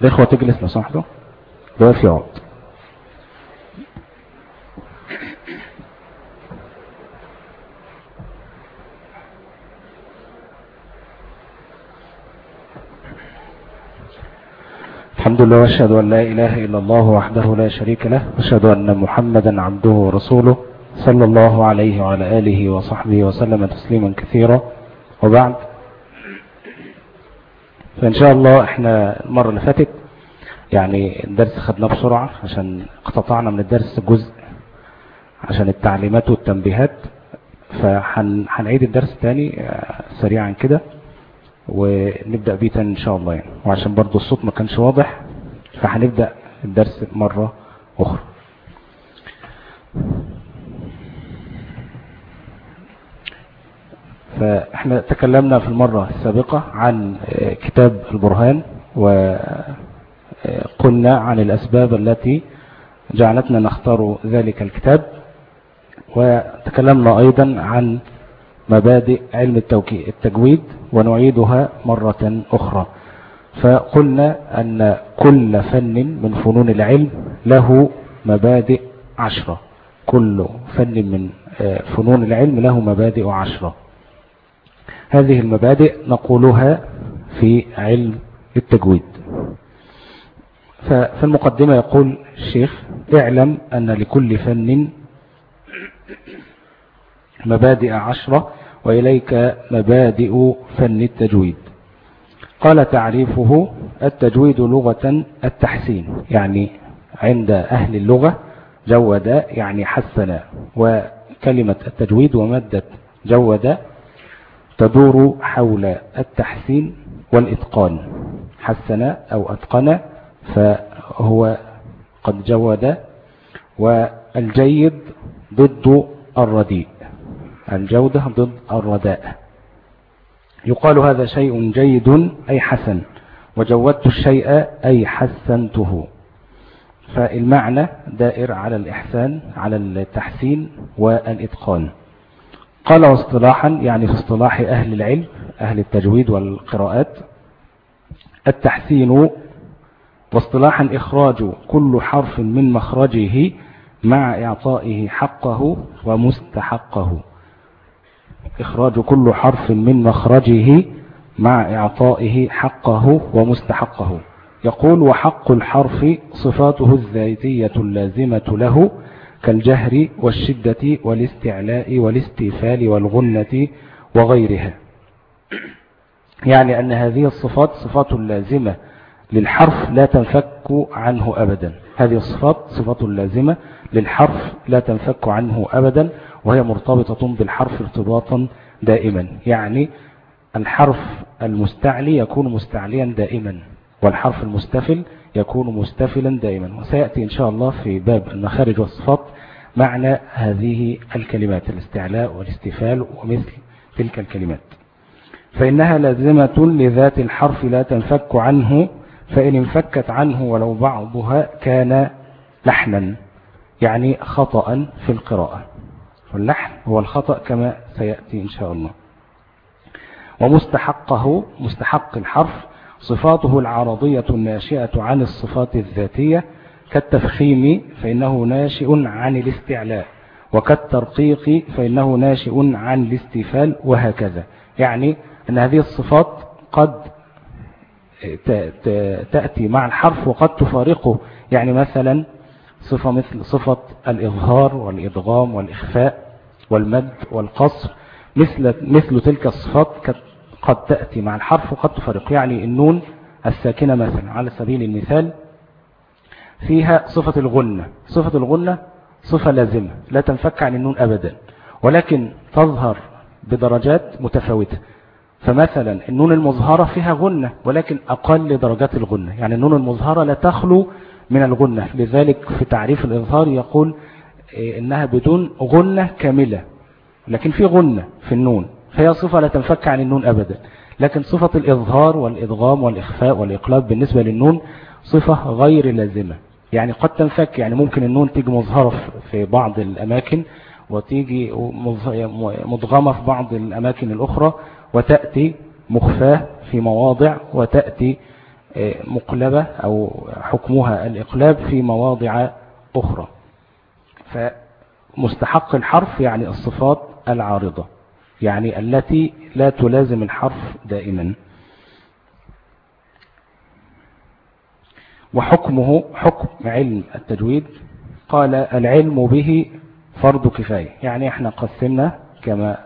الإخوة تجلس لو سمحتوا في عقد. الحمد لله وأشهد أن لا إله إلا الله وحده لا شريك له وأشهد أن محمدا عبده ورسوله صلى الله عليه وعلى آله وصحبه وسلم تسليما كثيرا. وبعد فان شاء الله إحنا المرة اللي فاتت يعني الدرس خدناه بسرعة عشان اقتطعنا من الدرس جزء عشان التعليمات والتنبيهات فهنعيد الدرس تاني سريعا كده ونبدأ بيه تاني إن شاء الله يعني. وعشان برضو الصوت ما كانش واضح فهنبدأ الدرس مرة أخرى. فإحنا تكلمنا في المرة السابقة عن كتاب البرهان وقلنا عن الأسباب التي جعلتنا نختار ذلك الكتاب وتكلمنا أيضا عن مبادئ علم التجويد ونعيدها مرة أخرى. فقلنا أن كل فن من فنون العلم له مبادئ عشرة. كل فن من فنون العلم له مبادئ عشرة. هذه المبادئ نقولها في علم التجويد. ففي المقدمة يقول الشيخ اعلم أن لكل فن مبادئ عشرة وإليك مبادئ فن التجويد. قال تعريفه التجويد لغة التحسين يعني عند أهل اللغة جود يعني حسن وكلمة التجويد ومادة جود تدور حول التحسين والإتقان. حسن أو أتقن فهو قد جود. والجيد ضد الرديء. الجودة ضد الرداءة. يقال هذا شيء جيد أي حسن. وجودت الشيء أي حسنته. فالمعنى دائر على الإحسان على التحسين والإتقان. قال واصطلاحا يعني في اصطلاح أهل العلم أهل التجويد والقراءات التحسين واصطلاحا إخراج كل حرف من مخرجه مع إعطائه حقه ومستحقه. إخراج كل حرف من مخرجه مع إعطائه حقه ومستحقه. يقول وحق الحرف صفاته الذاتية اللازمة له كالجهر والشدة والاستعلاء والاستيفال والغنة وغيرها. يعني أن هذه الصفات صفات لازمة للحرف لا تنفك عنه أبدا. هذه الصفات صفات لازمة للحرف لا تنفك عنه أبدا وهي مرتبطة بالحرف ارتباطا دائما. يعني الحرف المستعلي يكون مستعليا دائما. والحرف المستفل يكون مستفلا دائما. وسيأتي إن شاء الله في باب المخارج والصفات معنى هذه الكلمات الاستعلاء والاستفال ومثل تلك الكلمات. فإنها لازمة لذات الحرف لا تنفك عنه فإن انفكت عنه ولو بعضها كان لحنا يعني خطأ في القراءة. واللحن هو الخطأ كما سيأتي إن شاء الله. ومستحقه مستحق الحرف صفاته العرضية الناشئة عن الصفات الذاتية كالتفخيم فإنه ناشئ عن الاستعلاء وكالترقيق فإنه ناشئ عن الاستفال وهكذا. يعني أن هذه الصفات قد تأتي مع الحرف وقد تفارقه. يعني مثلا صفة مثل صفة الإظهار والإضغام والإخفاء والمد والقصر مثل, مثل تلك الصفات قد تأتي مع الحرف وقد تفرق. يعني النون الساكنة مثلا على سبيل المثال فيها صفة الغنة. صفة الغنة صفة لازمة لا تنفك عن النون أبدا. ولكن تظهر بدرجات متفاوتة. فمثلا النون المظهرة فيها غنة ولكن أقل درجات الغنة. يعني النون المظهرة لا تخلو من الغنة. لذلك في تعريف الإظهار يقول إنها بدون غنة كاملة. لكن في غنة في النون. فهي صفة لا تنفك عن النون أبدا. لكن صفة الإظهار والإدغام والإخفاء والإقلاب بالنسبة للنون صفة غير لازمة. يعني قد تنفك يعني ممكن النون تيجي مظهرة في بعض الأماكن وتيجي مضغمة في بعض الأماكن الأخرى وتأتي مخفاة في مواضع وتأتي مقلبة أو حكمها الإقلاب في مواضع أخرى. فمستحق الحرف يعني الصفات العارضة. يعني التي لا تلازم الحرف دائما. وحكمه حكم علم التجويد. قال العلم به فرض كفاية. يعني إحنا قسمنا كما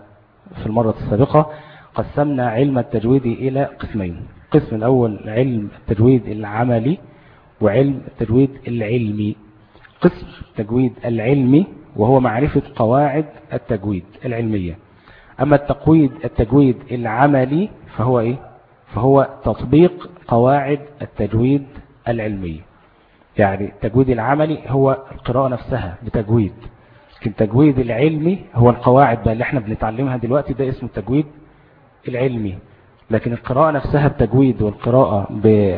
في المرة السابقة قسمنا علم التجويد إلى قسمين. القسم الأول علم التجويد العملي وعلم التجويد العلمي. قسم التجويد العلمي وهو معرفة قواعد التجويد العلمية. أما التقويد التجويد العملي فهو إيه؟ فهو تطبيق قواعد التجويد العلمي. يعني التجويد العملي هو القراءة نفسها بتجويد لكن التجويد العلمي هو القواعد بقى اللي إحنا بنتعلمها دلوقتي ده اسمه التجويد العلمي. لكن القراءة نفسها بتجويد والقراءة ب...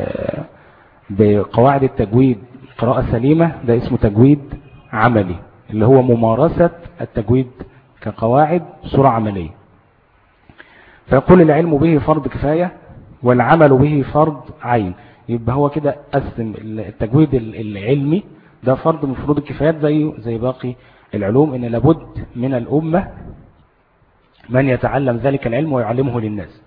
بقواعد التجويد قراءة سليمة ده اسمه تجويد عملي اللي هو ممارسة التجويد كقواعد بصورة عملية. فيقول العلم به فرض كفاية والعمل به فرض عين. يبقى هو كده قسم التجويد العلمي. ده فرض من فروض الكفايات زيه زي باقي العلوم إن لابد من الأمة من يتعلم ذلك العلم ويعلمه للناس.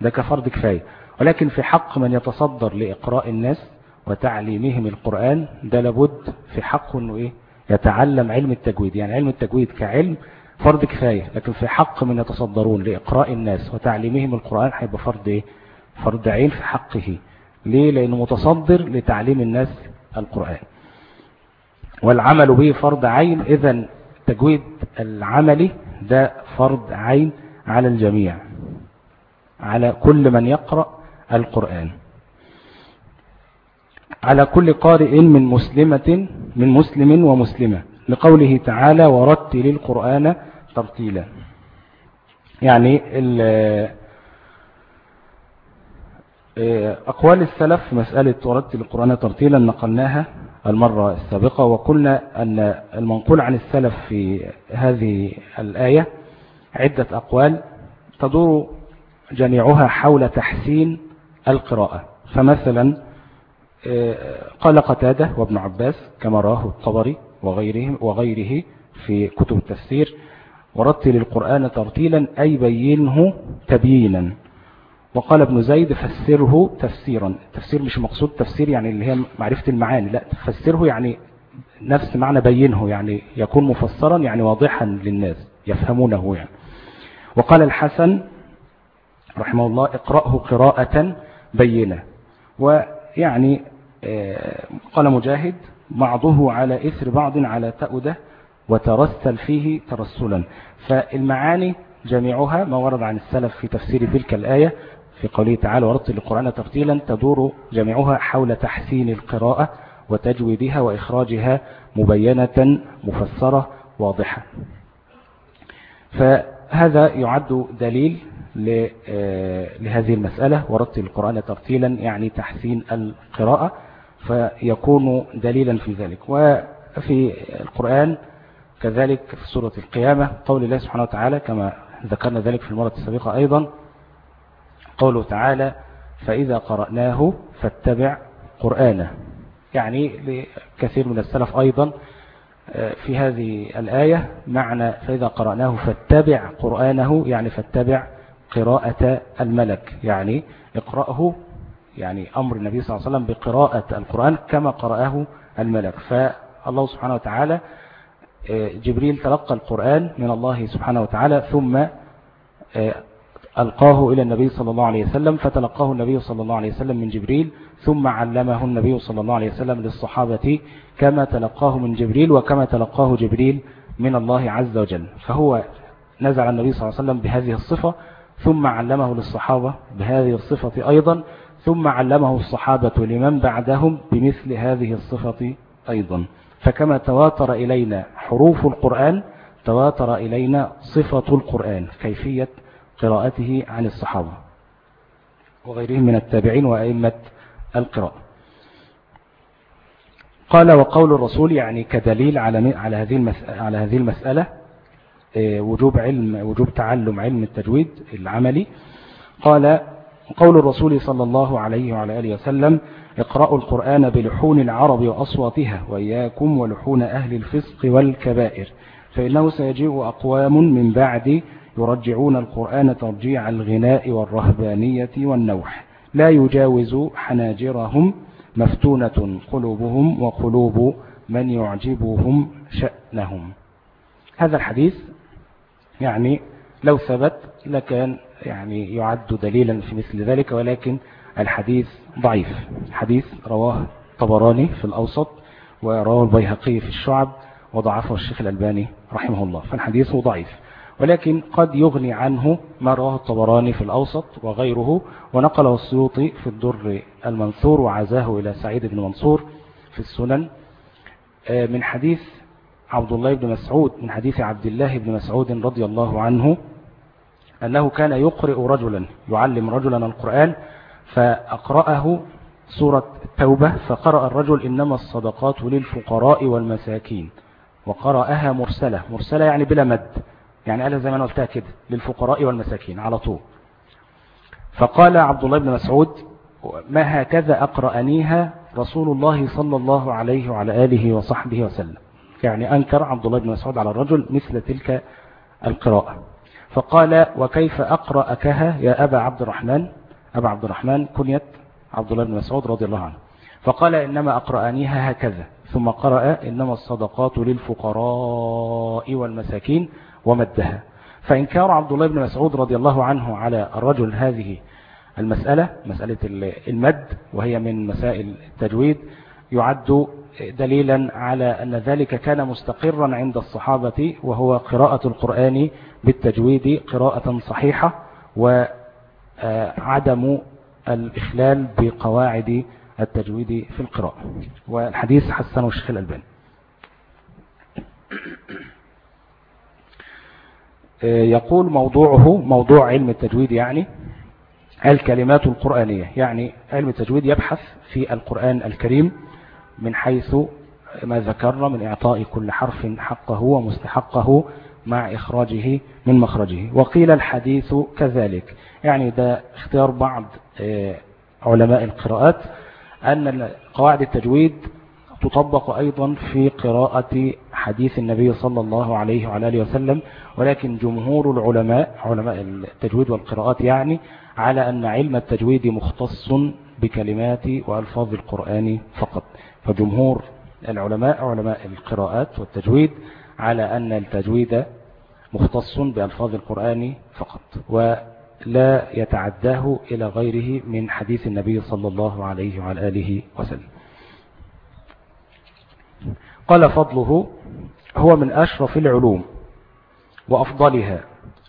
ده كفرض كفاية. ولكن في حق من يتصدر لإقراء الناس وتعليمهم القرآن ده لابد في حقه إنه إيه؟ يتعلم علم التجويد. يعني علم التجويد كعلم فرض كفاية لكن في حق من يتصدرون لإقراء الناس وتعليمهم القرآن هيبقى فرض إيه؟ فرض عين في حقه. ليه؟ لأنه متصدر لتعليم الناس القرآن. والعمل به فرض عين إذا التجويد العملي ده فرض عين على الجميع على كل من يقرأ القرآن. على كل قارئ من مسلمة من مسلم ومسلمة. لقوله تعالى ورتل القرآن ترتيلا. يعني أقوال السلف مسألة ورتل القرآن ترتيلا نقلناها المرة السابقة وقلنا أن المنقول عن السلف في هذه الآية عدة أقوال تدور جميعها حول تحسين القراءة. فمثلا قال قتادة وابن عباس كما راه الطبري وغيره, وغيره في كتب التفسير ورتل القرآن ترتيلا أي بينه تبيينا. وقال ابن زيد فسره تفسيرا. التفسير مش مقصود تفسير يعني اللي هي معرفة المعاني لا فسره يعني نفس معنى بينه يعني يكون مفسرا يعني واضحا للناس يفهمونه يعني. وقال الحسن رحمه الله اقرأه قراءة بينة. ويعني قال مجاهد بعضه على إثر بعض على تأده وترسل فيه ترسلا. فالمعاني جميعها ما ورد عن السلف في تفسير تلك الآية في قوله تعالى ورتل القرآن ترتيلا تدور جميعها حول تحسين القراءة وتجويدها وإخراجها مبينة مفسرة واضحة. فهذا يعد دليل لهذه المسألة ورتل القرآن ترتيلا يعني تحسين القراءة. فيكون دليلا في ذلك. وفي القرآن كذلك في سورة القيامة قول الله سبحانه وتعالى كما ذكرنا ذلك في المرة السابقة أيضا قوله تعالى فإذا قرأناه فاتبع قرآنه يعني لكثير من السلف أيضا في هذه الآية معنى فإذا قرأناه فاتبع قرآنه يعني فاتبع قراءة الملك يعني اقرأه يعني أمر النبي صلى الله عليه وسلم بقراءة القرآن كما قرأه الملك. فالله سبحانه وتعالى جبريل تلقى القرآن من الله سبحانه وتعالى ثم ألقاه إلى النبي صلى الله عليه وسلم فتلقاه النبي صلى الله عليه وسلم من جبريل ثم علمه النبي صلى الله عليه وسلم للصحابة كما تلقاه من جبريل وكما تلقاه جبريل من الله عز وجل. فهو نزل النبي صلى الله عليه وسلم بهذه الصفة ثم علمه للصحابة بهذه الصفة أيضا ثم علمه الصحابة لمن بعدهم بمثل هذه الصفة أيضا. فكما تواتر إلينا حروف القرآن تواتر إلينا صفة القرآن كيفية قراءته عن الصحابة وغيرهم من التابعين وأئمة القراءة. قال وقول الرسول يعني كدليل على على هذه على هذه المسألة وجوب علم وجوب تعلم علم التجويد العملي. قال قول الرسول صلى الله عليه وعلى آله وسلم اقرأوا القرآن بلحون العرب وأصواتها وإياكم ولحون أهل الفسق والكبائر فإنه سيجيء أقوام من بعد يرجعون القرآن ترجيع الغناء والرهبانية والنوح. لا يجاوز حناجرهم مفتونة قلوبهم وقلوب من يعجبهم شأنهم. هذا الحديث يعني لو ثبت لكان يعني يعد دليلا في مثل ذلك ولكن الحديث ضعيف. حديث رواه طبراني في الأوسط ورواه البيهقي في الشعب وضعفه الشيخ الألباني رحمه الله. فالحديث ضعيف. ولكن قد يغني عنه ما رواه الطبراني في الأوسط وغيره ونقله السيوطي في الدر المنثور وعزاه إلى سعيد بن منصور في السنن. آه، من حديث عبد الله بن مسعود من حديث عبد الله بن مسعود رضي الله عنه أنه كان يقرئ رجلا يعلم رجلا القرآن فأقرأه سورة التوبة فقرأ الرجل إنما الصدقات للفقراء والمساكين وقرأها مرسلة. مرسلة يعني بلا مد يعني قالها زي ما أنا قلتها كده للفقراء والمساكين على طول. فقال عبد الله بن مسعود ما هكذا أقرأنيها رسول الله صلى الله عليه وعلى آله وصحبه وسلم؟ يعني أنكر عبد الله بن مسعود على الرجل مثل تلك القراءة. فقال وكيف أقرأكها يا أبا عبد الرحمن؟ أبا عبد الرحمن كنيت عبد الله بن مسعود رضي الله عنه. فقال إنما أقرأنيها هكذا. ثم قرأ إنما الصدقات للفقراء والمساكين ومدها. فإنكار عبد الله بن مسعود رضي الله عنه على الرجل هذه المسألة مسألة المد وهي من مسائل التجويد يعد دليلا على أن ذلك كان مستقرا عند الصحابة وهو قراءة القرآن بالتجويد قراءة صحيحة وعدم الإخلال بقواعد التجويد في القراءة. والحديث حسنه الشيخ الألباني. يقول موضوعه موضوع علم التجويد يعني الكلمات القرآنية. يعني علم التجويد يبحث في القرآن الكريم من حيث ما ذكرنا من إعطاء كل حرف حقه ومستحقه مع إخراجه من مخرجه. وقيل الحديث كذلك. يعني ده اختيار بعض آه، علماء القراءات أن قواعد التجويد تطبق أيضا في قراءة حديث النبي صلى الله عليه وعلى آله وسلم. ولكن جمهور العلماء علماء التجويد والقراءات يعني على أن علم التجويد مختص بكلمات وألفاظ القرآن فقط. فجمهور العلماء علماء القراءات والتجويد على أن التجويد مختص بألفاظ القرآن فقط ولا يتعداه إلى غيره من حديث النبي صلى الله عليه وعلى آله وسلم. قال فضله هو من أشرف العلوم وأفضلها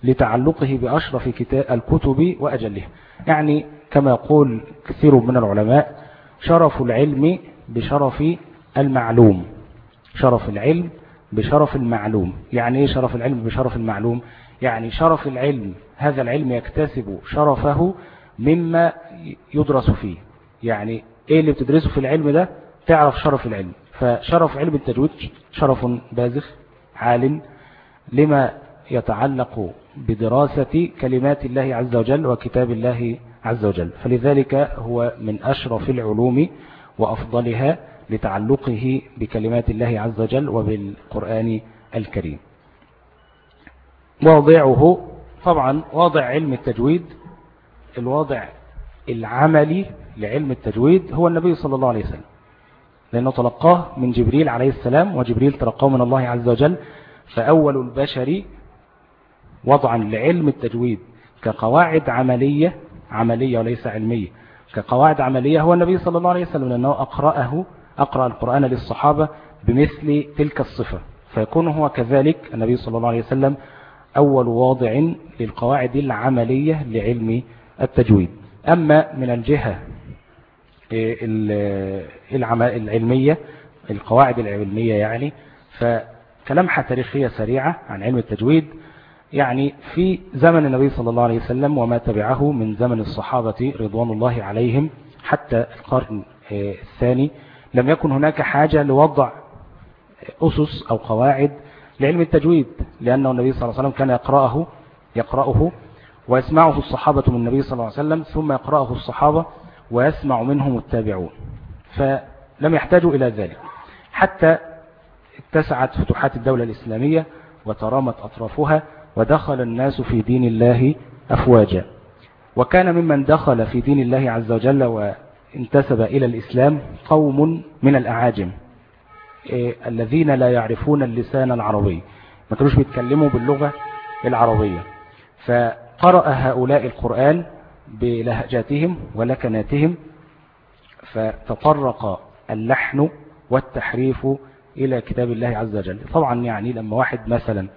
لتعلقه بأشرف الكتب وأجلها يعني كما يقول كثير من العلماء شرف العلم بشرف المعلوم. شرف العلم بشرف المعلوم. يعني إيه شرف العلم؟ بشرف المعلوم. يعني شرف العلم هذا العلم يكتسب شرفه مما يدرس فيه. يعني إيه اللي بتدرسه في العلم ده؟ تعرف شرف العلم. فشرف علم التجويد شرف بازخ عال لما يتعلق بدراسة كلمات الله عز وجل وكتاب الله عز وجل. فلذلك هو من أشرف العلوم وأفضلها لتعلقه بكلمات الله عز وجل وبالقرآن الكريم. واضعه طبعا واضع علم التجويد الواضع العملي لعلم التجويد هو النبي صلى الله عليه وسلم. لأنه تلقاه من جبريل عليه السلام وجبريل تلقاه من الله عز وجل. فأول البشر وضعا لعلم التجويد كقواعد عملية عملية وليس علمية كقواعد عملية هو النبي صلى الله عليه وسلم لأنه أقرأه أقرأ القرآن للصحابة بمثل تلك الصفة. فيكون هو كذلك النبي صلى الله عليه وسلم أول واضع للقواعد العملية لعلم التجويد. أما من الجهة العلمية القواعد العلمية يعني فكلمحة تاريخية سريعة عن علم التجويد يعني في زمن النبي صلى الله عليه وسلم وما تبعه من زمن الصحابة رضوان الله عليهم حتى القرن الثاني لم يكن هناك حاجة لوضع أسس أو قواعد لعلم التجويد لأنه النبي صلى الله عليه وسلم كان يقرأه يقرأه ويسمعه الصحابة من النبي صلى الله عليه وسلم ثم يقرأه الصحابة ويسمع منهم التابعون. فلم يحتاجوا إلى ذلك. حتى اتسعت فتوحات الدولة الإسلامية وترامت أطرافها ودخل الناس في دين الله أفواجا. وكان ممن دخل في دين الله عز وجل وانتسب إلى الإسلام قوم من الأعاجم إيه الذين لا يعرفون اللسان العربي. ما كانوش بيتكلموا باللغة العربية. فقرأ هؤلاء القرآن بلهجاتهم ولكناتهم فتطرق اللحن والتحريف إلى كتاب الله عز وجل. طبعا يعني لما واحد مثلا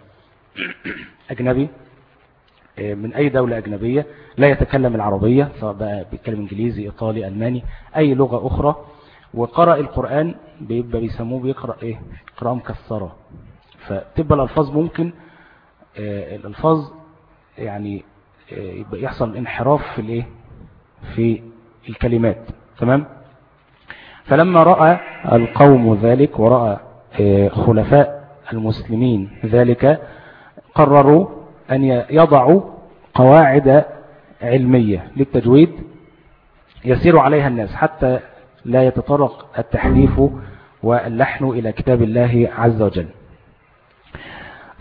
أجنبي من أي دولة أجنبية لا يتكلم العربية سواء بقى بيتكلم إنجليزي إيطالي ألماني أي لغة أخرى. وقرأ القرآن بيبقى بيسموه بيقرأ إيه؟ قراءة مكسرة. فتبقى الألفاظ ممكن آه، الألفاظ يعني آه، يحصل انحراف في الإيه؟ في الكلمات. تمام؟ فلما رأى القوم ذلك ورأى خلفاء المسلمين ذلك قرروا أن يضعوا قواعد علمية للتجويد يسير عليها الناس حتى لا يتطرق التحريف واللحن إلى كتاب الله عز وجل.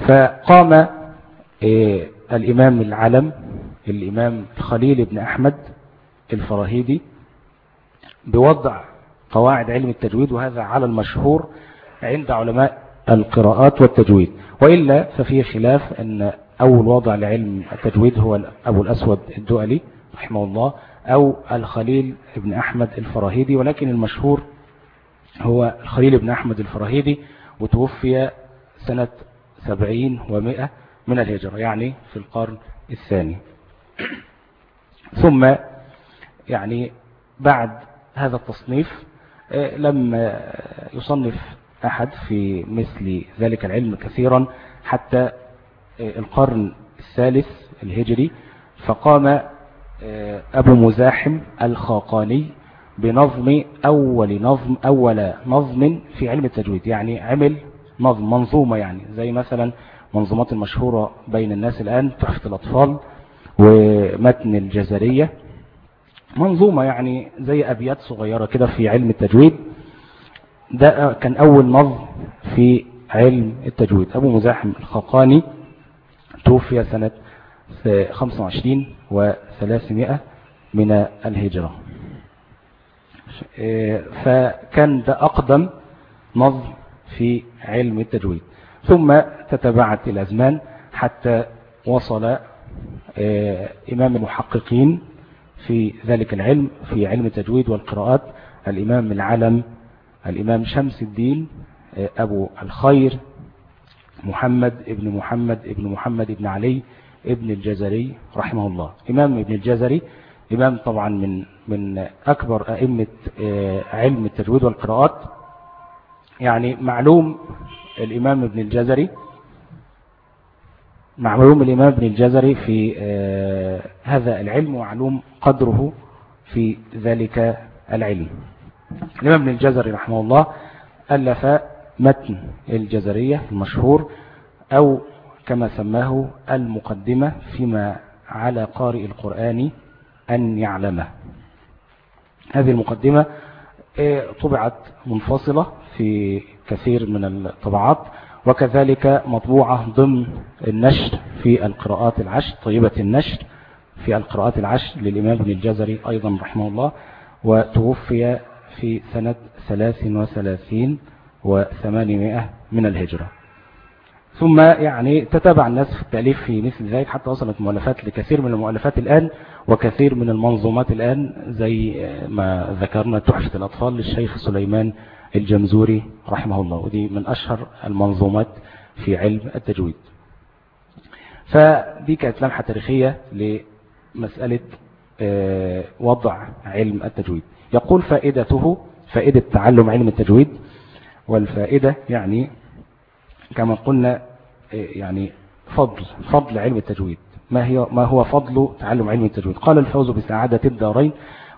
فقام آه، الإمام العلم الإمام خليل بن أحمد الفراهيدي بوضع قواعد علم التجويد وهذا على المشهور عند علماء القراءات والتجويد. وإلا ففي خلاف أن أول وضع لعلم التجويد هو أبو الأسود الدؤلي رحمه الله أو الخليل بن أحمد الفراهيدي ولكن المشهور هو الخليل بن أحمد الفراهيدي وتوفي سنة سبعين ومئة من الهجرة يعني في القرن الثاني. ثم يعني بعد هذا التصنيف آه، لم يصنف أحد في مثل ذلك العلم كثيرا حتى القرن الثالث الهجري فقام آه، أبو مزاحم الخاقاني بنظم أول نظم أول نظم في علم التجويد يعني عمل نظم منظومة يعني زي مثلا منظومات المشهورة بين الناس الآن تحفة الأطفال ومتن الجزرية. منظومة يعني زي أبيات صغيرة كده في علم التجويد. ده كان أول نظم في علم التجويد. أبو مزاحم الخاقاني توفي سنة 25 و300 من الهجرة. فكان ده أقدم نظم في علم التجويد. ثم تتبعت الأزمان حتى وصل آه، إمام المحققين في ذلك العلم في علم التجويد والقراءات الإمام العلم الإمام شمس الدين آه، أبو الخير محمد ابن محمد ابن محمد ابن علي ابن الجزري رحمه الله. إمام ابن الجزري إمام طبعا من من أكبر أئمة آه، علم التجويد والقراءات. يعني معلوم الإمام ابن الجزري معلوم الإمام ابن الجزري في آه، هذا العلم ومعلوم قدره في ذلك العلم. الإمام ابن الجزري رحمه الله ألف متن الجزرية المشهور أو كما سماه المقدمة فيما على قارئ القرآن أن يعلمه. هذه المقدمة آه، طبعت منفصلة في كثير من الطبعات وكذلك مطبوعة ضمن النشر في القراءات العشر طيبة النشر في القراءات العشر للإمام ابن الجزري أيضا رحمه الله وتوفي في سنة ثلاث وثلاثين وثمانمائة من الهجرة. ثم يعني تتابع الناس في التأليف في مثل ذلك حتى وصلت مؤلفات لكثير من المؤلفات الآن وكثير من المنظومات الآن زي ما ذكرنا تحفة الأطفال للشيخ سليمان الجمزوري رحمه الله. ودي من أشهر المنظومات في علم التجويد. فدي كانت لمحة تاريخية لمسألة آه، وضع علم التجويد. يقول فائدته فائدة تعلم علم التجويد والفائدة يعني كما قلنا يعني فضل فضل علم التجويد. ما هي ما هو فضل تعلم علم التجويد؟ قال الفوز بسعادة الدارين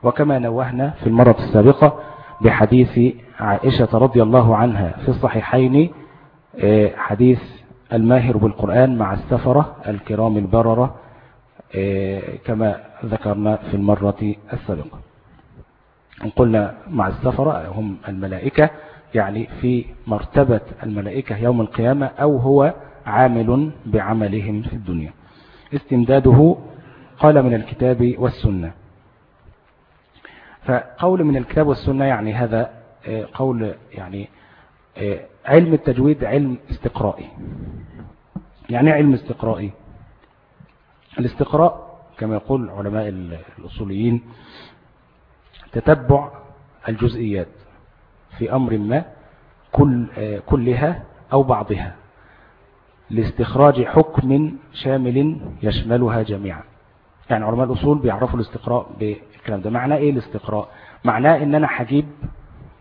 وكما نوهنا في المرة السابقة بحديث عائشة رضي الله عنها في الصحيحين حديث الماهر بالقرآن مع السفرة الكرام البررة آه، كما ذكرنا في المرة السابقة. قلنا مع السفرة هم الملائكة يعني في مرتبة الملائكة يوم القيامة أو هو عامل بعملهم في الدنيا. استمداده قال من الكتاب والسنة. فقول من الكتاب والسنة يعني هذا آه، قول يعني آه، علم التجويد علم استقرائي. يعني علم استقرائي. الاستقراء كما يقول علماء الأصوليين تتبع الجزئيات. في أمر ما كل كلها أو بعضها لاستخراج حكم شامل يشملها جميعا. يعني علماء الأصول بيعرفوا الاستقراء بالكلام ده. معناه إيه الاستقراء؟ معناه إن أنا حجيب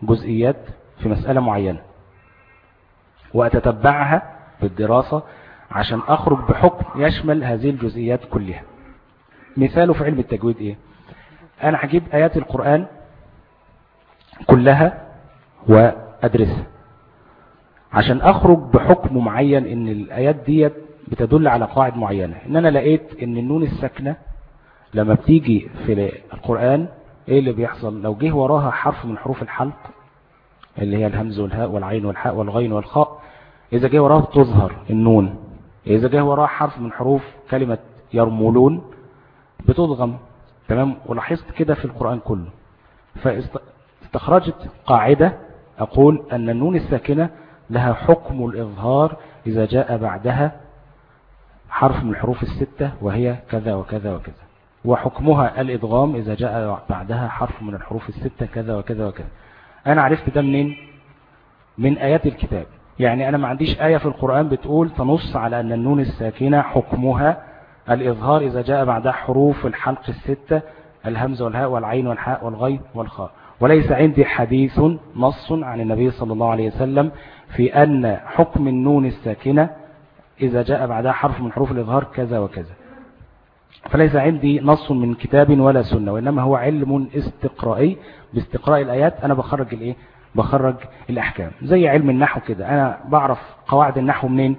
جزئيات في مسألة معينة وأتتبعها بالدراسة عشان أخرج بحكم يشمل هذه الجزئيات كلها. مثاله في علم التجويد إيه؟ أنا هجيب آيات القرآن كلها وأدرسها عشان أخرج بحكم معين إن الآيات ديت بتدل على قواعد معينة. إن أنا لقيت إن النون الساكنة لما بتيجي في القرآن إيه اللي بيحصل؟ لو جه وراها حرف من حروف الحلق اللي هي الهمز والهاء والعين والحاء والغين والخاء إذا جه وراها تظهر النون. إذا جه وراها حرف من حروف كلمة يرمولون بتضغم. تمام؟ ولاحظت كده في القرآن كله. فاستخرجت قاعدة أقول أن النون الساكنة لها حكم الإظهار إذا جاء بعدها حرف من الحروف الستة وهي كذا وكذا وكذا. وحكمها الإدغام إذا جاء بعدها حرف من الحروف الستة كذا وكذا وكذا. أنا عرفت ده منين؟ من آيات الكتاب. يعني أنا ما عنديش آية في القرآن بتقول تنص على أن النون الساكنة حكمها الإظهار إذا جاء بعدها حروف الحلق الستة الهمزة والهاء والعين والحاء والغين والخاء. وليس عندي حديث نص عن النبي صلى الله عليه وسلم في أن حكم النون الساكنة إذا جاء بعدها حرف من حروف الإظهار كذا وكذا. فليس عندي نص من كتاب ولا سنة وإنما هو علم استقرائي باستقراء الآيات. أنا بخرج الإيه؟ بخرج الأحكام. زي علم النحو كده. أنا بعرف قواعد النحو منين؟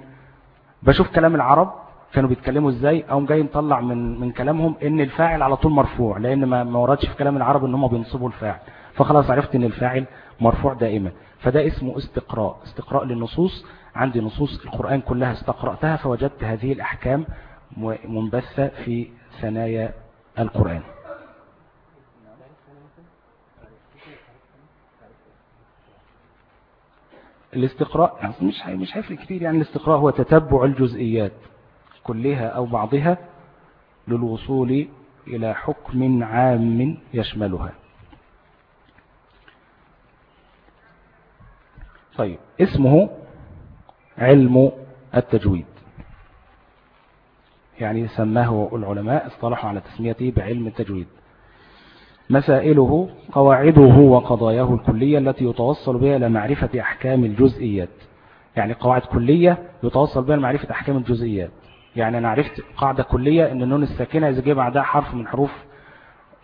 بشوف كلام العرب كانوا بيتكلموا إزاي أو جاي نطلع من من كلامهم إن الفاعل على طول مرفوع لأن ما ما وردش في كلام العرب إن هم بينصبوا الفاعل. فخلاص عرفت إن الفاعل مرفوع دائما. فده اسمه استقراء استقراء للنصوص. عندي نصوص القرآن كلها استقرأتها فوجدت هذه الأحكام منبثة في ثنايا القرآن. الاستقراء يعني مش مش هيفرق كتير يعني. الاستقراء هو تتبع الجزئيات كلها أو بعضها للوصول إلى حكم عام يشملها. طيب اسمه علم التجويد. يعني سماه العلماء اصطلحوا على تسميته بعلم التجويد. مسائله قواعده وقضاياه الكلية التي يتوصل بها إلى معرفة أحكام الجزئيات. يعني قواعد كلية يتوصل بها لمعرفة أحكام الجزئيات. يعني أنا عرفت قاعدة كلية أن النون الساكنة إذا جه بعدها حرف من حروف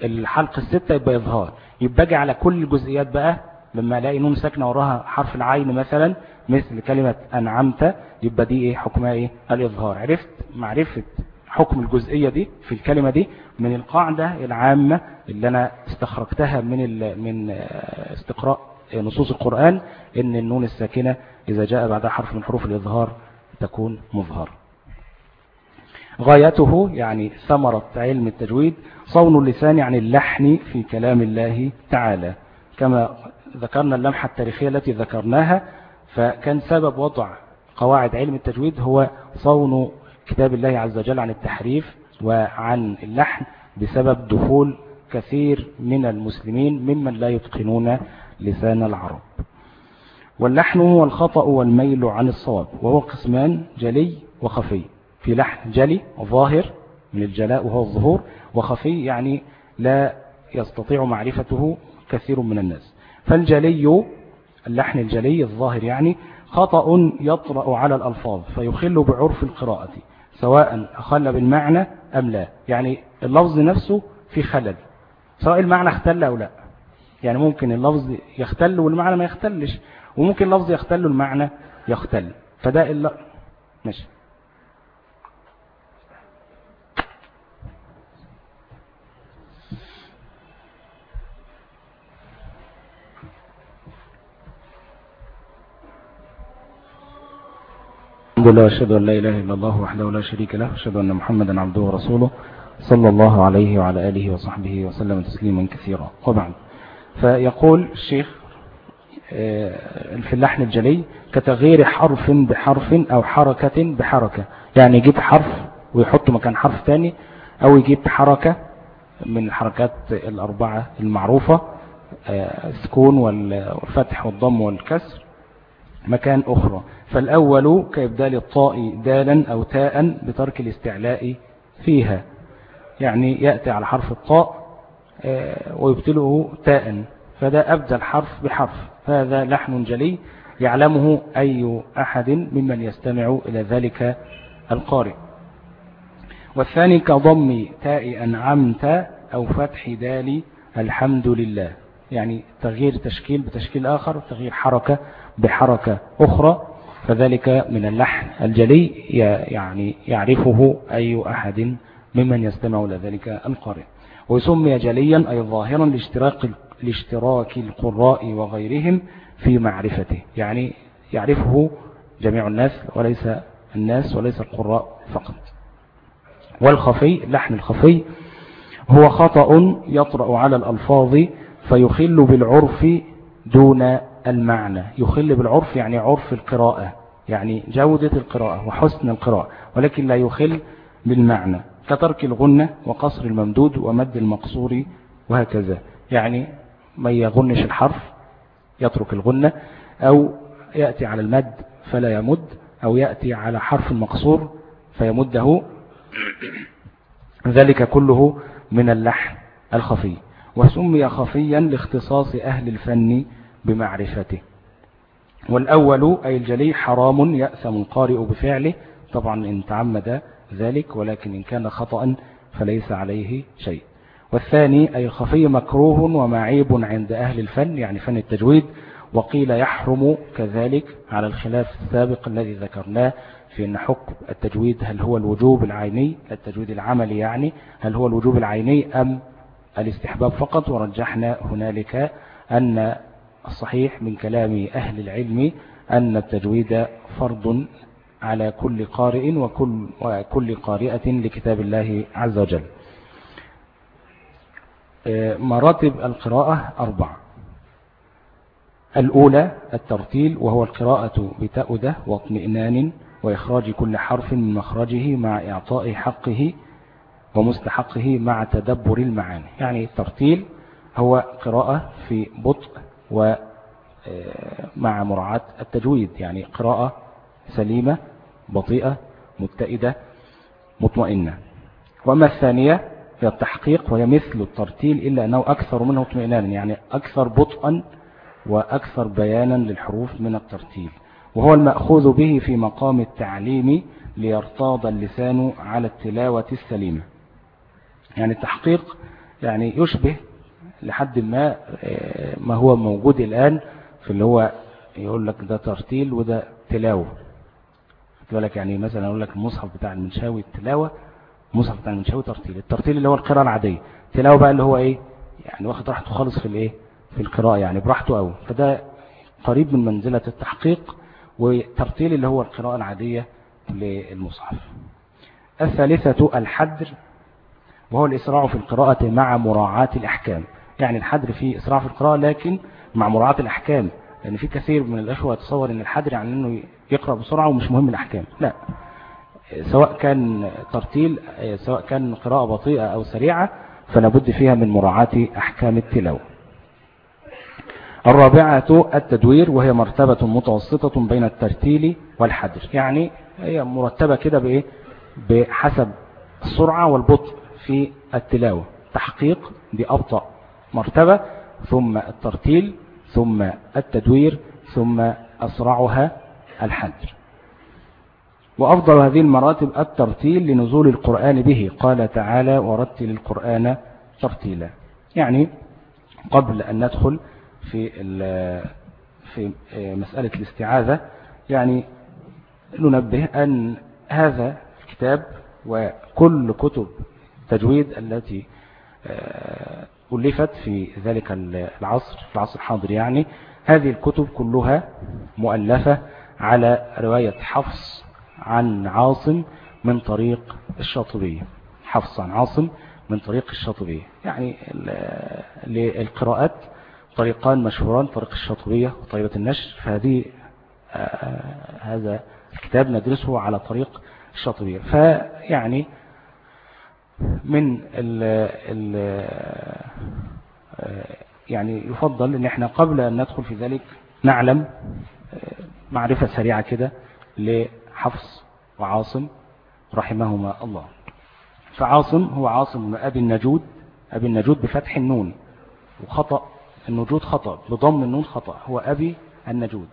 الحلق الستة يبقى إظهار. يبقى على كل الجزئيات بقى لما الاقي نون ساكنة وراها حرف العين مثلا مثل كلمة أنعمت يبقى دي إيه؟ حكمها إيه؟ الإظهار. عرفت؟ معرفة حكم الجزئية دي في الكلمة دي من القاعدة العامة اللي أنا استخرجتها من من استقراء نصوص القرآن إن النون الساكنة إذا جاء بعدها حرف من حروف الإظهار تكون مظهر. غايته يعني ثمرة علم التجويد صون اللسان عن اللحن في كلام الله تعالى. كما ذكرنا اللمحة التاريخية التي ذكرناها فكان سبب وضع قواعد علم التجويد هو صون كتاب الله عز وجل عن التحريف وعن اللحن بسبب دخول كثير من المسلمين ممن لا يتقنون لسان العرب. واللحن هو الخطأ والميل عن الصواب وهو قسمان جلي وخفي. في لحن جلي ظاهر من الجلاء وهو الظهور وخفي يعني لا يستطيع معرفته كثير من الناس. فالجلي اللحن الجلي الظاهر يعني خطأ يطرأ على الألفاظ فيخل بعرف القراءة سواء أخل بالمعنى أم لا. يعني اللفظ نفسه في خلل سواء المعنى اختل أو لا. يعني ممكن اللفظ يختل والمعنى ما يختلش وممكن اللفظ يختل والمعنى يختل فده إلا ماشي. الحمد لله واشهد أن لا إله إلا الله وحده لا شريك له واشهد أن محمدا عبده ورسوله صلى الله عليه وعلى آله وصحبه وسلم تسليما كثيرا. وبعد فيقول الشيخ آه، في اللحن الجلي كتغيير حرف بحرف أو حركة بحركة. يعني يجيب حرف ويحط مكان حرف ثاني أو يجيب حركة من الحركات الأربعة المعروفة آه، السكون والفتح والضم والكسر. مكان أخرى. فالأول كإبدال الطاء دالا أو تاء بترك الاستعلاء فيها. يعني يأتي على حرف الطاء آه، ويبتله تاء. فده أبدل حرف بحرف. هذا لحن جلي يعلمه أي أحد ممن يستمع إلى ذلك القارئ. والثاني كضم تاء أنعمت أو فتح دال الحمد لله. يعني تغيير تشكيل بتشكيل آخر تغيير حركة بحركة أخرى. فذلك من اللحن الجلي يعني يعرفه أي أحد ممن يستمع إلى ذلك القارئ. ويسمي جليا أي ظاهرا لاشتراك, لاشتراك القراء وغيرهم في معرفته. يعني يعرفه جميع الناس وليس الناس وليس القراء فقط. والخفي لحن الخفي هو خطأ يطرأ على الألفاظ فيخل بالعرف دون المعنى. يخل بالعرف يعني عرف القراءة يعني جودة القراءة وحسن القراءة ولكن لا يخل بالمعنى كترك الغنة وقصر الممدود ومد المقصور وهكذا. يعني ما يغنش الحرف يترك الغنة أو يأتي على المد فلا يمد أو يأتي على حرف المقصور فيمده. ذلك كله من اللحن الخفي. وسمي خفيا لاختصاص أهل الفن بمعرفته. والأول أي الجلي حرام يأثم القارئ بفعله. طبعا إن تعمد ذلك ولكن إن كان خطأ فليس عليه شيء. والثاني أي الخفي مكروه ومعيب عند أهل الفن يعني فن التجويد. وقيل يحرم كذلك على الخلاف السابق الذي ذكرناه في أن حكم التجويد هل هو الوجوب العيني التجويد العملي يعني هل هو الوجوب العيني أم الاستحباب فقط ورجحنا هنالك أن الصحيح من كلام أهل العلم أن التجويد فرض على كل قارئ وكل, وكل قارئة لكتاب الله عز وجل. آه، مراتب القراءة أربع. الأولى الترتيل وهو القراءة بتأدة واطمئنان وإخراج كل حرف من مخرجه مع إعطاء حقه ومستحقه مع تدبر المعاني. يعني الترتيل هو قراءة في بطء ومع آه، مراعاة التجويد. يعني قراءة سليمة بطيئة متئدة مطمئنة. وأما الثانية هي التحقيق وهي مثل الترتيل إلا أنه أكثر منه اطمئنانا. يعني أكثر بطئا وأكثر بيانا للحروف من الترتيل. وهو المأخوذ به في مقام التعليم ليرتاض اللسان على التلاوة السليمة. يعني التحقيق يعني يشبه لحد ما آه، ما هو موجود الآن في اللي هو يقول لك ده ترتيل وده تلاوة. بالك يعني مثلا أقول لك المصحف بتاع المنشاوي التلاوة المصحف بتاع المنشاوي ترتيل. الترتيل اللي هو القراءة العادية. التلاوة بقى اللي هو إيه؟ يعني واخد راحته خالص في الإيه؟ في القراءة يعني براحته قوي فده قريب من منزلة التحقيق وترتيل اللي هو القراءة العادية للمصحف. الثالثة الحدر. وهو الإسراع في القراءة مع مراعاة الأحكام. يعني الحدر فيه إسراع في القراءة لكن مع مراعاة الأحكام. لأن في كثير من الأخوة يتصور أن الحدر يعني أنه يقرأ بسرعة ومش مهم الأحكام. لا. سواء كان ترتيل سواء كان قراءة بطيئة أو سريعة فلا بد فيها من مراعاة أحكام التلاوة. الرابعة التدوير وهي مرتبة متوسطة بين الترتيل والحدر. يعني هي مرتبة كده بإيه؟ بحسب السرعة والبطء. في التلاوة. تحقيق دي أبطأ مرتبة ثم الترتيل ثم التدوير ثم أسرعها الحدر وأفضل هذه المراتب الترتيل لنزول القرآن به. قال تعالى ورتل القرآن ترتيلا. يعني قبل أن ندخل في في مسألة الاستعاذة يعني ننبه أن هذا الكتاب وكل كتب تجويد التي آه، ألفت في ذلك العصر في العصر الحاضر يعني. هذه الكتب كلها مؤلفة على رواية حفص عن عاصم من طريق الشاطبية حفص عن عاصم من طريق الشاطبية يعني للقراءات طريقان مشهوران طريق الشاطبية وطريقة النشر. فهذه آه، هذا الكتاب ندرسه على طريق الشاطبية. فيعني من ال ال يعني يفضل إن إحنا قبل أن ندخل في ذلك نعلم آه، معرفة سريعة كده لحفص وعاصم رحمهما الله. فعاصم هو عاصم بن أبي النجود أبي النجود بفتح النون وخطأ النجود خطأ بضم النون خطأ هو أبي النجود.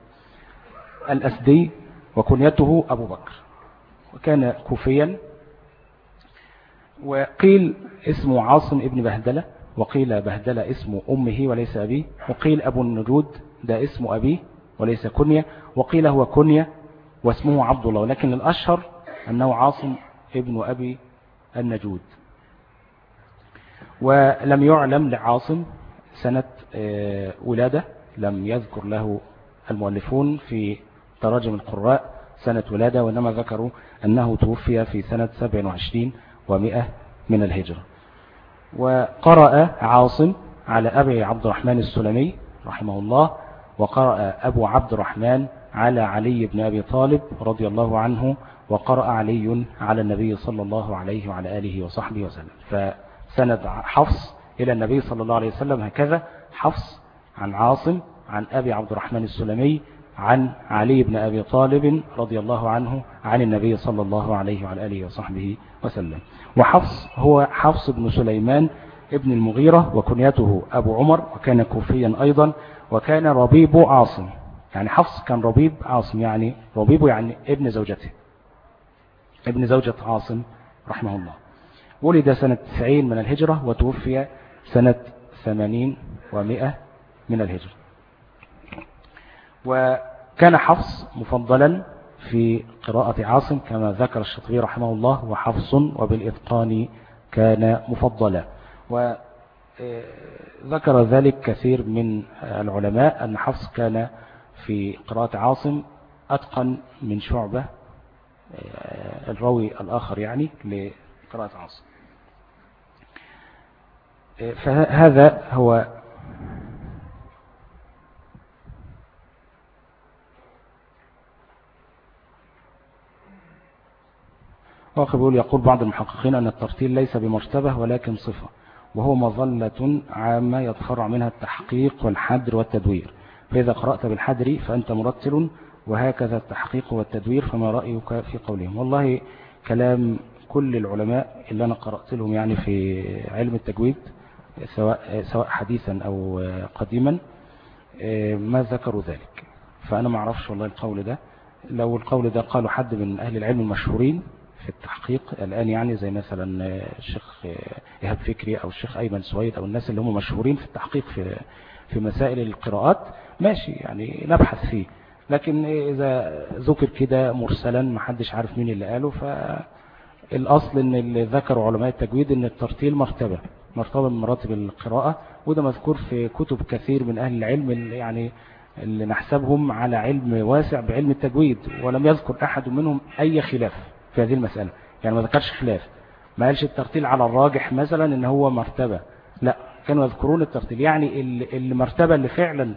الأسدي وكنيته أبو بكر. وكان كوفيا وقيل اسمه عاصم ابن بهدلة وقيل بهدلة اسم أمه وليس أبيه وقيل أبو النجود ده اسم أبيه وليس كنية وقيل هو كنية واسمه عبد الله ولكن الأشهر أنه عاصم ابن أبي النجود. ولم يعلم لعاصم سنة آه، ولادة لم يذكر له المؤلفون في تراجم القراء سنة ولادة وإنما ذكروا أنه توفي في سنة 27 ومئة من الهجرة. وقرأ عاصم على أبي عبد الرحمن السلمي رحمه الله وقرأ أبو عبد الرحمن على علي بن أبي طالب رضي الله عنه وقرأ علي على النبي صلى الله عليه وعلى آله وصحبه وسلم. فسند حفص إلى النبي صلى الله عليه وسلم هكذا حفص عن عاصم عن أبي عبد الرحمن السلمي عن علي بن أبي طالب رضي الله عنه عن النبي صلى الله عليه وعلى آله وصحبه وسلم. وحفص هو حفص بن سليمان ابن المغيرة وكنيته أبو عمر وكان كوفيا أيضا وكان ربيب عاصم. يعني حفص كان ربيب عاصم يعني ربيبه يعني ابن زوجته. ابن زوجة عاصم رحمه الله. ولد سنة 90 من الهجرة وتوفي سنة 80 ومئة من الهجرة. وكان حفص مفضلا في قراءة عاصم كما ذكر الشطبي رحمه الله وحفص وبالإتقان كان مفضلا. وذكر ذلك كثير من العلماء أن حفص كان في قراءة عاصم أتقن من شعبة الراوي الآخر يعني لقراءة عاصم. فهذا هو واخر بيقول يقول بعض المحققين أن الترتيل ليس بمرتبة ولكن صفة وهو مظلة عامة يتفرع منها التحقيق والحدر والتدوير. فإذا قرأت بالحدر فأنت مرتل وهكذا التحقيق والتدوير فما رأيك في قولهم؟ والله كلام كل العلماء اللي أنا قرأت لهم يعني في علم التجويد سواء, سواء حديثا أو قديما ما ذكروا ذلك. فأنا ما أعرفش والله القول ده. لو القول ده قالوا حد من أهل العلم المشهورين في التحقيق الآن يعني زي مثلا الشيخ إيهاب فكري أو الشيخ أيمن سويد أو الناس اللي هم مشهورين في التحقيق في في مسائل القراءات ماشي يعني نبحث فيه. لكن إذا ذكر كده مرسلا ما حدش عارف مين اللي قاله فالأصل إن اللي ذكروا علماء التجويد إن الترتيل مرتبة مرتبة من مراتب القراءة وده مذكور في كتب كثير من أهل العلم اللي يعني اللي نحسبهم على علم واسع بعلم التجويد ولم يذكر أحد منهم أي خلاف. في هذه المسألة. يعني ما ذكرش خلاف. ما قالش الترتيل على الراجح مثلا إن هو مرتبة. لا كانوا يذكرون الترتيل. يعني المرتبة اللي فعلا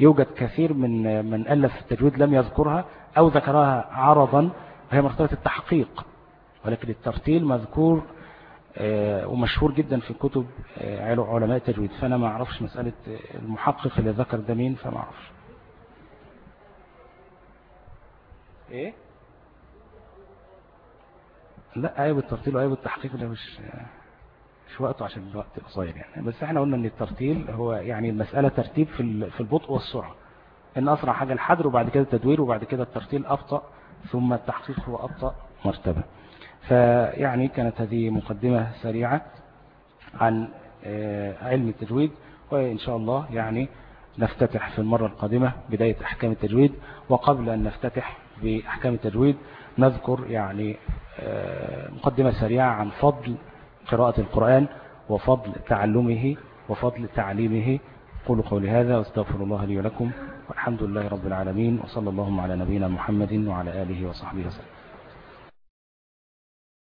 يوجد كثير من من ألف التجويد لم يذكرها أو ذكرها عرضا وهي مرتبة التحقيق. ولكن الترتيل مذكور آه، ومشهور جدا في كتب آه، علماء التجويد. فأنا ما أعرفش مسألة المحقق اللي ذكر ده مين فما أعرفش. إيه؟ لا عيب الترتيل وعيب التحقيق ده مش مش وقته عشان الوقت قصير يعني. بس إحنا قلنا إن الترتيل هو يعني المسألة ترتيب في في البطء والسرعة. إن أسرع حاجة الحدر وبعد كده التدوير وبعد كده الترتيل أبطأ ثم التحقيق هو أبطأ مرتبة. فيعني كانت هذه مقدمة سريعة عن آه، علم التجويد وإن شاء الله يعني نفتتح في المرة القادمة بداية أحكام التجويد. وقبل أن نفتتح بأحكام التجويد نذكر يعني مقدمة سريعة عن فضل قراءة القرآن وفضل تعلمه وفضل تعليمه. قولوا قولي هذا واستغفر الله لي ولكم والحمد لله رب العالمين وصلى اللهم على نبينا محمد وعلى آله وصحبه وسلم.